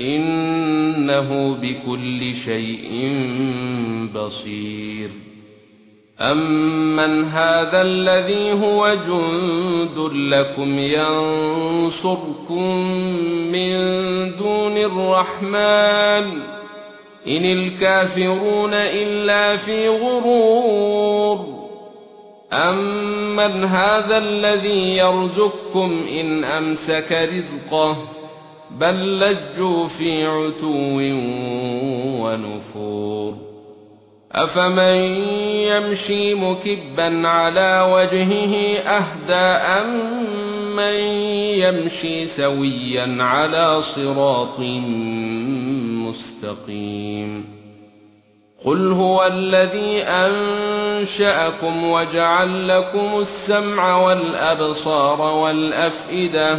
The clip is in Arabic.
إنه بكل شيء بصير. امن هذا الذي هو جند لكم ينصركم من دون الرحمن ان الكافرون الا في غرور. امن هذا الذي يرزقكم ان امسك رزقه بل لجوا في عتو ونفور. أفمن يمشي مكبا على وجهه أهدى أم من يمشي سويا على صراط مستقيم. قل هو الذي أنشأكم وجعل لكم السمع والأبصار والأفئدة